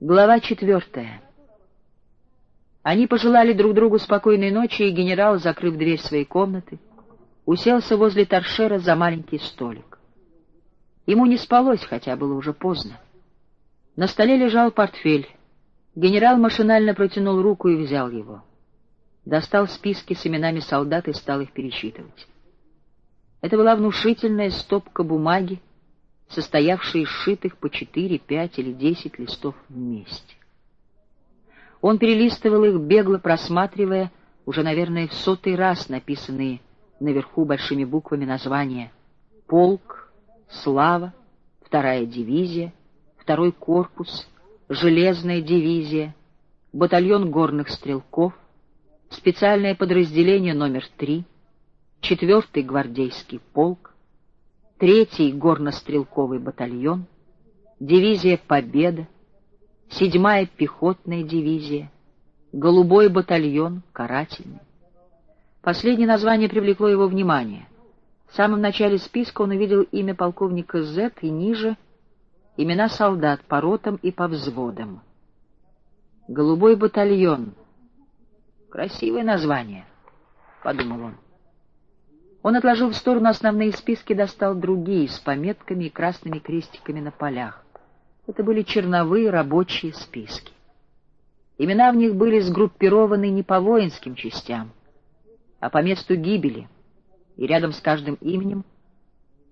Глава четвертая. Они пожелали друг другу спокойной ночи, и генерал, закрыв дверь своей комнаты, уселся возле торшера за маленький столик. Ему не спалось, хотя было уже поздно. На столе лежал портфель. Генерал машинально протянул руку и взял его. Достал списки с именами солдат и стал их перечитывать. Это была внушительная стопка бумаги, состоявшие из сшитых по четыре, пять или десять листов вместе. Он перелистывал их, бегло просматривая, уже, наверное, в сотый раз написанные наверху большими буквами названия «Полк», «Слава», «Вторая дивизия», «Второй корпус», «Железная дивизия», «Батальон горных стрелков», «Специальное подразделение номер три», «Четвертый гвардейский полк», Третий горнострелковый батальон, дивизия «Победа», седьмая пехотная дивизия, голубой батальон, карательный. Последнее название привлекло его внимание. В самом начале списка он увидел имя полковника З и ниже — имена солдат по ротам и по взводам. «Голубой батальон». Красивое название, — подумал он. Он отложил в сторону основные списки, достал другие с пометками и красными крестиками на полях. Это были черновые рабочие списки. Имена в них были сгруппированы не по воинским частям, а по месту гибели, и рядом с каждым именем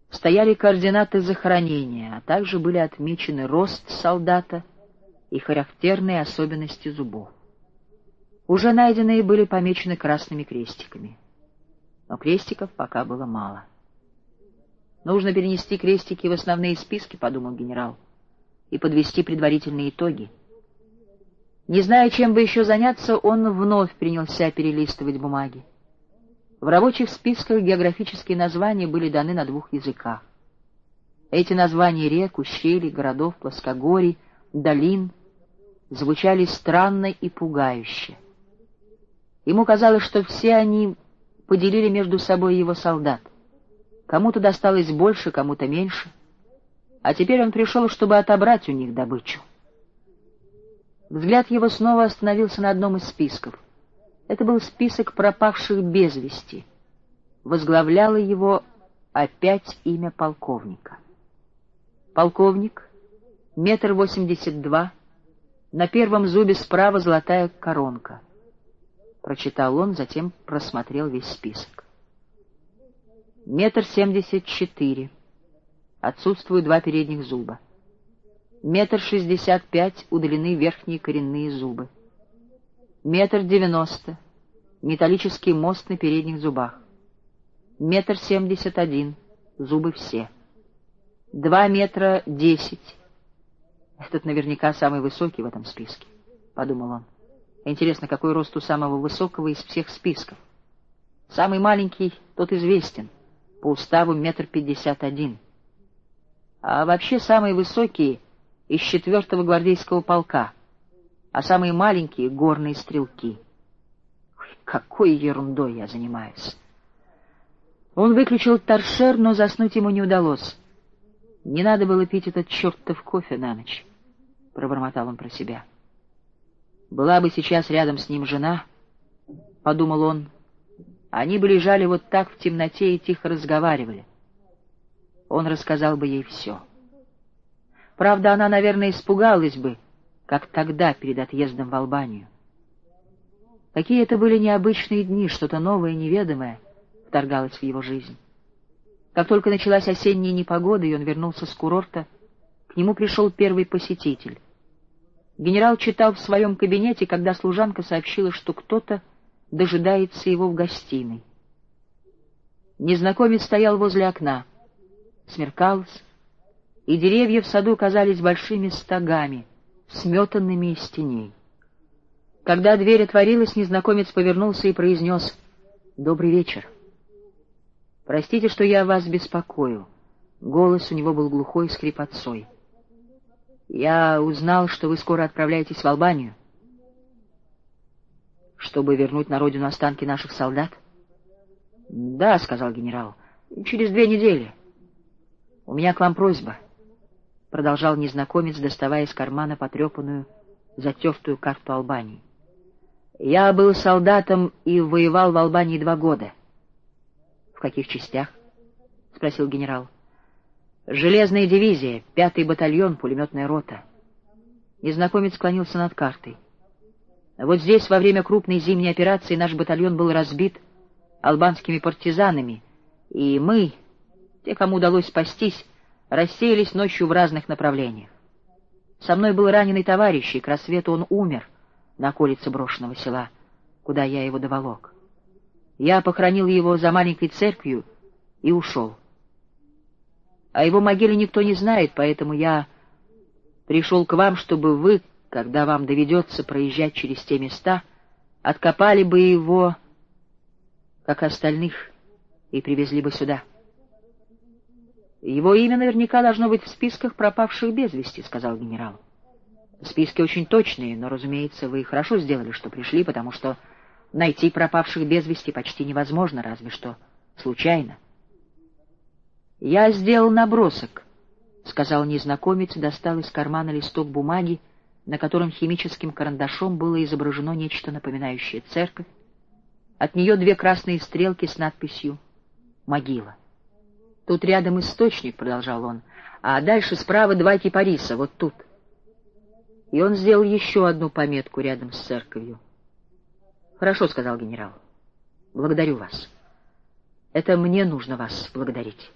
стояли координаты захоронения, а также были отмечены рост солдата и характерные особенности зубов. Уже найденные были помечены красными крестиками — но крестиков пока было мало. «Нужно перенести крестики в основные списки», — подумал генерал, — «и подвести предварительные итоги». Не зная, чем бы еще заняться, он вновь принялся перелистывать бумаги. В рабочих списках географические названия были даны на двух языках. Эти названия рек, ущелий, городов, плоскогорий, долин звучали странно и пугающе. Ему казалось, что все они поделили между собой его солдат. Кому-то досталось больше, кому-то меньше. А теперь он пришел, чтобы отобрать у них добычу. Взгляд его снова остановился на одном из списков. Это был список пропавших без вести. Возглавляло его опять имя полковника. Полковник, метр восемьдесят два, на первом зубе справа золотая коронка прочитал он, затем просмотрел весь список. Метр семьдесят четыре. Отсутствуют два передних зуба. Метр шестьдесят пять удалены верхние коренные зубы. Метр девяносто. Металлический мост на передних зубах. Метр семьдесят один. Зубы все. Два метра десять. Этот наверняка самый высокий в этом списке, — подумал он. Интересно, какой рост у самого высокого из всех списков? Самый маленький, тот известен, по уставу метр пятьдесят один. А вообще самые высокие из четвертого гвардейского полка, а самые маленькие — горные стрелки. Ой, какой ерундой я занимаюсь! Он выключил торшер, но заснуть ему не удалось. Не надо было пить этот чертов кофе на ночь, — пробормотал он про себя. — была бы сейчас рядом с ним жена, — подумал он, — они бы лежали вот так в темноте и тихо разговаривали. Он рассказал бы ей все. Правда, она, наверное, испугалась бы, как тогда, перед отъездом в Албанию. Какие это были необычные дни, что-то новое неведомое вторгалось в его жизнь. Как только началась осенняя непогода, и он вернулся с курорта, к нему пришел первый посетитель. Генерал читал в своем кабинете, когда служанка сообщила, что кто-то дожидается его в гостиной. Незнакомец стоял возле окна. Смеркалось, и деревья в саду казались большими стогами, сметанными из теней. Когда дверь отворилась, незнакомец повернулся и произнес «Добрый вечер». «Простите, что я вас беспокою». Голос у него был глухой, скрипотцой. Я узнал, что вы скоро отправляетесь в Албанию. Чтобы вернуть на родину останки наших солдат? Да, сказал генерал. Через две недели. У меня к вам просьба. продолжал незнакомец, доставая из кармана потрепанную, затертую карту Албании. «Я был солдатом и воевал в Албании два года». «В каких частях?» — спросил генерал. «Железная дивизия, пятый батальон, пулеметная рота». Незнакомец склонился над картой. Вот здесь во время крупной зимней операции наш батальон был разбит албанскими партизанами, и мы, те, кому удалось спастись, рассеялись ночью в разных направлениях. Со мной был раненый товарищ, и к рассвету он умер на околице брошенного села, куда я его доволок. Я похоронил его за маленькой церковью и ушел. О его могиле никто не знает, поэтому я пришел к вам, чтобы вы, когда вам доведется проезжать через те места, откопали бы его, как остальных, и привезли бы сюда. Его имя наверняка должно быть в списках пропавших без вести, — сказал генерал. Списки очень точные, но, разумеется, вы хорошо сделали, что пришли, потому что найти пропавших без вести почти невозможно, разве что случайно. Я сделал набросок, — сказал незнакомец, достал из кармана листок бумаги, на котором химическим карандашом было изображено нечто напоминающее церковь. От нее две красные стрелки с надписью «Могила». «Тут рядом источник», — продолжал он, — «а дальше справа два кипариса, вот тут». И он сделал еще одну пометку рядом с церковью. «Хорошо», — сказал генерал. «Благодарю вас». «Это мне нужно вас благодарить», —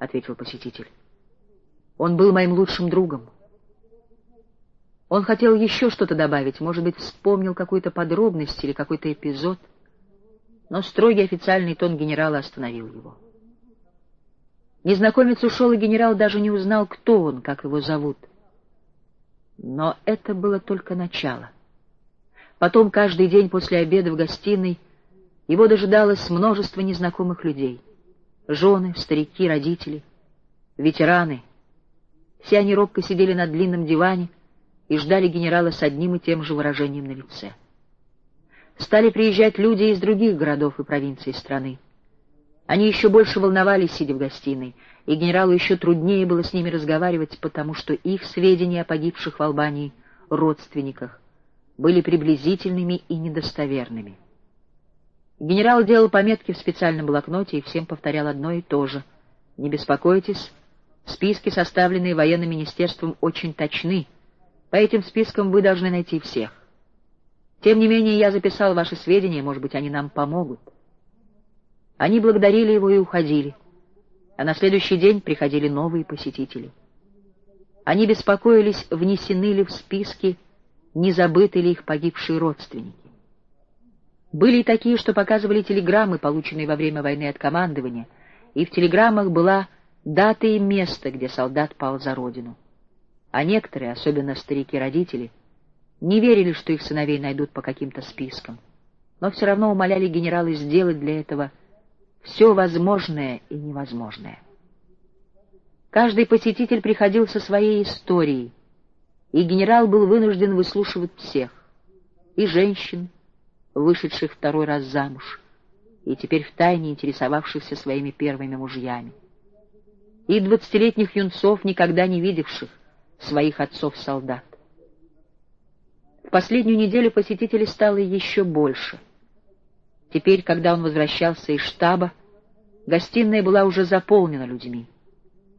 ответил посетитель. «Он был моим лучшим другом». Он хотел еще что-то добавить, может быть, вспомнил какую-то подробность или какой-то эпизод, но строгий официальный тон генерала остановил его. Незнакомец ушел, и генерал даже не узнал, кто он, как его зовут. Но это было только начало. Потом каждый день после обеда в гостиной его дожидалось множество незнакомых людей. Жены, старики, родители, ветераны. Все они робко сидели на длинном диване и ждали генерала с одним и тем же выражением на лице. Стали приезжать люди из других городов и провинций страны. Они еще больше волновались, сидя в гостиной, и генералу еще труднее было с ними разговаривать, потому что их сведения о погибших в Албании родственниках были приблизительными и недостоверными. Генерал делал пометки в специальном блокноте и всем повторял одно и то же. «Не беспокойтесь, списки, составленные военным министерством, очень точны. По этим спискам вы должны найти всех. Тем не менее, я записал ваши сведения, может быть, они нам помогут». Они благодарили его и уходили, а на следующий день приходили новые посетители. Они беспокоились, внесены ли в списки, не забыты ли их погибшие родственники. Были и такие, что показывали телеграммы, полученные во время войны от командования, и в телеграммах была дата и место, где солдат пал за родину. А некоторые, особенно старики-родители, не верили, что их сыновей найдут по каким-то спискам, но все равно умоляли генерала сделать для этого все возможное и невозможное. Каждый посетитель приходил со своей историей, и генерал был вынужден выслушивать всех, и женщин, вышедших второй раз замуж, и теперь втайне интересовавшихся своими первыми мужьями, и двадцатилетних юнцов, никогда не видевших своих отцов-солдат. В последнюю неделю посетителей стало еще больше — Теперь, когда он возвращался из штаба, гостиная была уже заполнена людьми.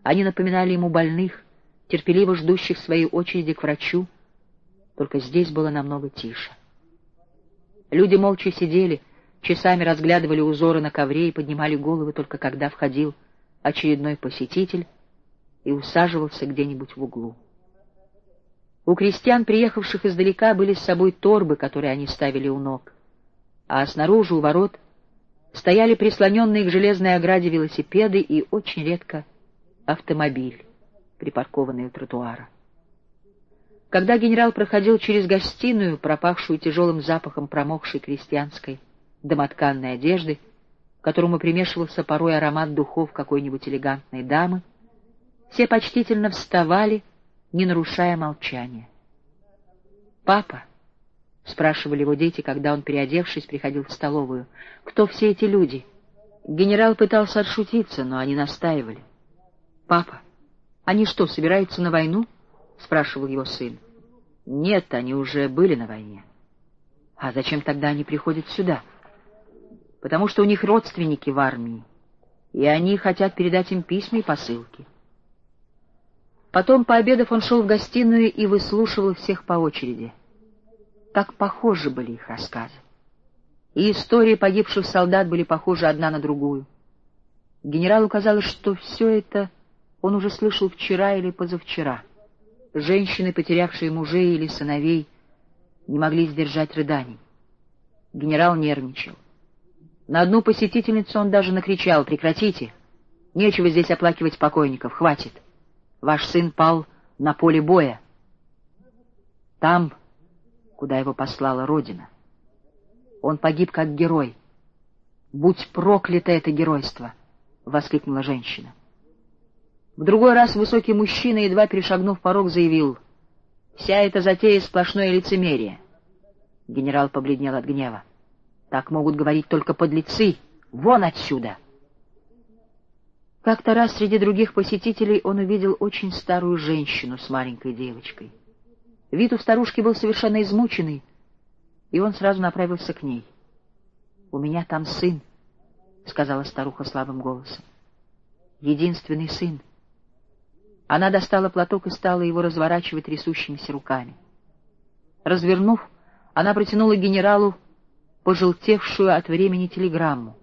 Они напоминали ему больных, терпеливо ждущих своей очереди к врачу, только здесь было намного тише. Люди молча сидели, часами разглядывали узоры на ковре и поднимали головы только когда входил очередной посетитель и усаживался где-нибудь в углу. У крестьян, приехавших издалека, были с собой торбы, которые они ставили у ног а снаружи у ворот стояли прислоненные к железной ограде велосипеды и очень редко автомобиль, припаркованный у тротуара. Когда генерал проходил через гостиную, пропахшую тяжелым запахом промокшей крестьянской домотканной одежды, к которому примешивался порой аромат духов какой-нибудь элегантной дамы, все почтительно вставали, не нарушая молчания. «Папа», — спрашивали его дети, когда он, переодевшись, приходил в столовую. «Кто все эти люди?» Генерал пытался отшутиться, но они настаивали. «Папа, «Они что, собираются на войну?» — спрашивал его сын. «Нет, они уже были на войне». «А зачем тогда они приходят сюда?» «Потому что у них родственники в армии, и они хотят передать им письма и посылки». Потом, пообедав, он шел в гостиную и выслушивал всех по очереди. Так похожи были их рассказы. И истории погибших солдат были похожи одна на другую. Генералу казалось, что все это он уже слышал вчера или позавчера. Женщины, потерявшие мужей или сыновей, не могли сдержать рыданий. Генерал нервничал. На одну посетительницу он даже накричал «Прекратите! Нечего здесь оплакивать покойников, хватит! Ваш сын пал на поле боя. Там, куда его послала Родина. Он погиб как герой. Будь проклято это геройство!» — воскликнула женщина. В другой раз высокий мужчина, едва перешагнув порог, заявил, «Вся эта затея — сплошное лицемерие». Генерал побледнел от гнева. «Так могут говорить только подлецы! Вон отсюда!» Как-то раз среди других посетителей он увидел очень старую женщину с маленькой девочкой. Вид у старушки был совершенно измученный, и он сразу направился к ней. «У меня там сын», — сказала старуха слабым голосом. «Единственный сын. Она достала платок и стала его разворачивать трясущимися руками. Развернув, она протянула генералу пожелтевшую от времени телеграмму.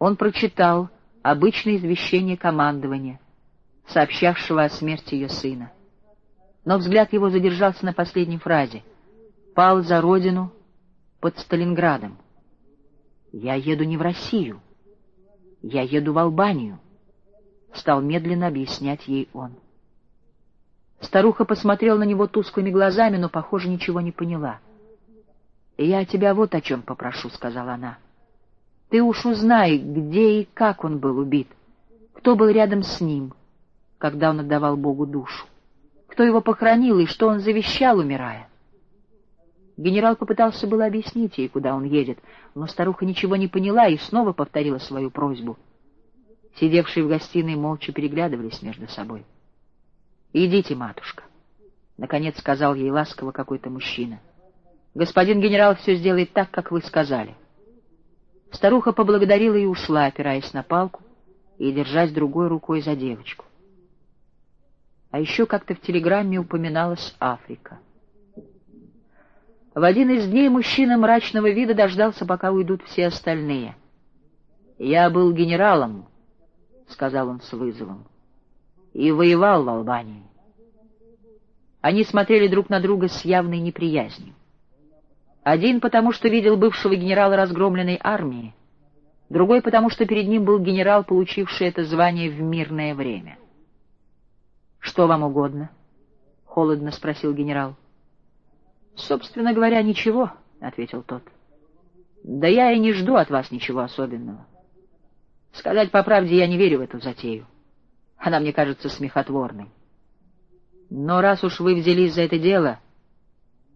Он прочитал обычное извещение командования, сообщавшего о смерти ее сына. Но взгляд его задержался на последней фразе. «Пал за родину под Сталинградом». «Я еду не в Россию. Я еду в Албанию» стал медленно объяснять ей он. Старуха посмотрела на него тусклыми глазами, но, похоже, ничего не поняла. «Я тебя вот о чем попрошу», — сказала она. «Ты уж узнай, где и как он был убит, кто был рядом с ним, когда он отдавал Богу душу, кто его похоронил и что он завещал, умирая». Генерал попытался было объяснить ей, куда он едет, но старуха ничего не поняла и снова повторила свою просьбу — Сидевшие в гостиной молча переглядывались между собой. «Идите, матушка», — наконец сказал ей ласково какой-то мужчина. «Господин генерал все сделает так, как вы сказали». Старуха поблагодарила и ушла, опираясь на палку и держась другой рукой за девочку. А еще как-то в телеграмме упоминалась Африка. В один из дней мужчина мрачного вида дождался, пока уйдут все остальные. «Я был генералом», — сказал он с вызовом, — и воевал в Албании. Они смотрели друг на друга с явной неприязнью. Один потому, что видел бывшего генерала разгромленной армии, другой потому, что перед ним был генерал, получивший это звание в мирное время. «Что вам угодно?» — холодно спросил генерал. «Собственно говоря, ничего», — ответил тот. «Да я и не жду от вас ничего особенного. Сказать по правде, я не верю в эту затею. Она мне кажется смехотворной. Но раз уж вы взялись за это дело,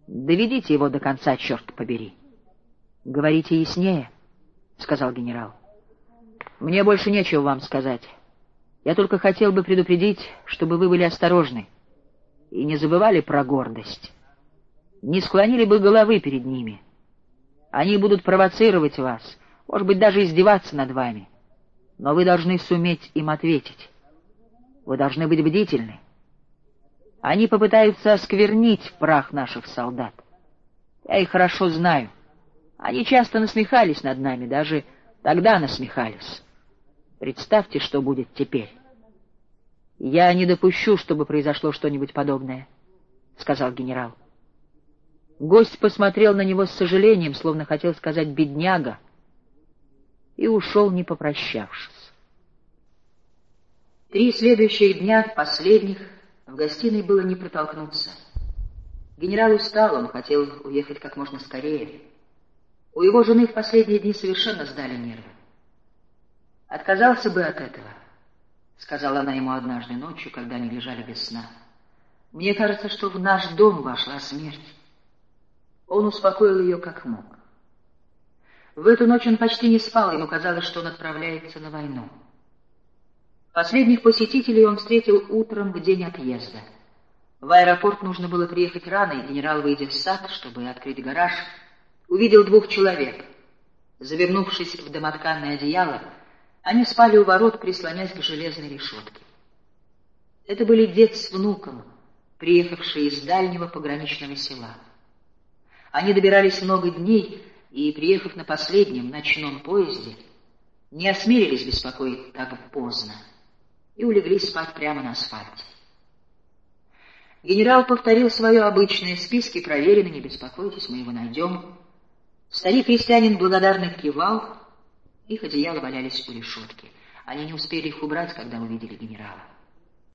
доведите его до конца, черт побери. — Говорите яснее, — сказал генерал. — Мне больше нечего вам сказать. Я только хотел бы предупредить, чтобы вы были осторожны и не забывали про гордость. Не склонили бы головы перед ними. Они будут провоцировать вас, может быть, даже издеваться над вами. — но вы должны суметь им ответить. Вы должны быть бдительны. Они попытаются осквернить прах наших солдат. Я их хорошо знаю. Они часто насмехались над нами, даже тогда насмехались. Представьте, что будет теперь. Я не допущу, чтобы произошло что-нибудь подобное, — сказал генерал. Гость посмотрел на него с сожалением, словно хотел сказать «бедняга», и ушел, не попрощавшись. Три следующих дня, последних, в гостиной было не протолкнуться. Генерал устал, он хотел уехать как можно скорее. У его жены в последние дни совершенно сдали нервы. «Отказался бы от этого», — сказала она ему однажды ночью, когда они лежали без сна. «Мне кажется, что в наш дом вошла смерть». Он успокоил ее как мог. В эту ночь он почти не спал, ему казалось, что он отправляется на войну. Последних посетителей он встретил утром в день отъезда. В аэропорт нужно было приехать рано, и генерал, выйдя в сад, чтобы открыть гараж, увидел двух человек. Завернувшись в домотканное одеяло, они спали у ворот, прислонясь к железной решетке. Это были дед с внуком, приехавшие из дальнего пограничного села. Они добирались много дней, и, приехав на последнем ночном поезде, не осмелились беспокоить так поздно и улеглись спать прямо на асфальте. Генерал повторил свое обычное, списки проверены, не беспокойтесь, мы его найдем. Старик-крестьянин благодарно кивал, их одеяла валялись у решетки. Они не успели их убрать, когда увидели генерала.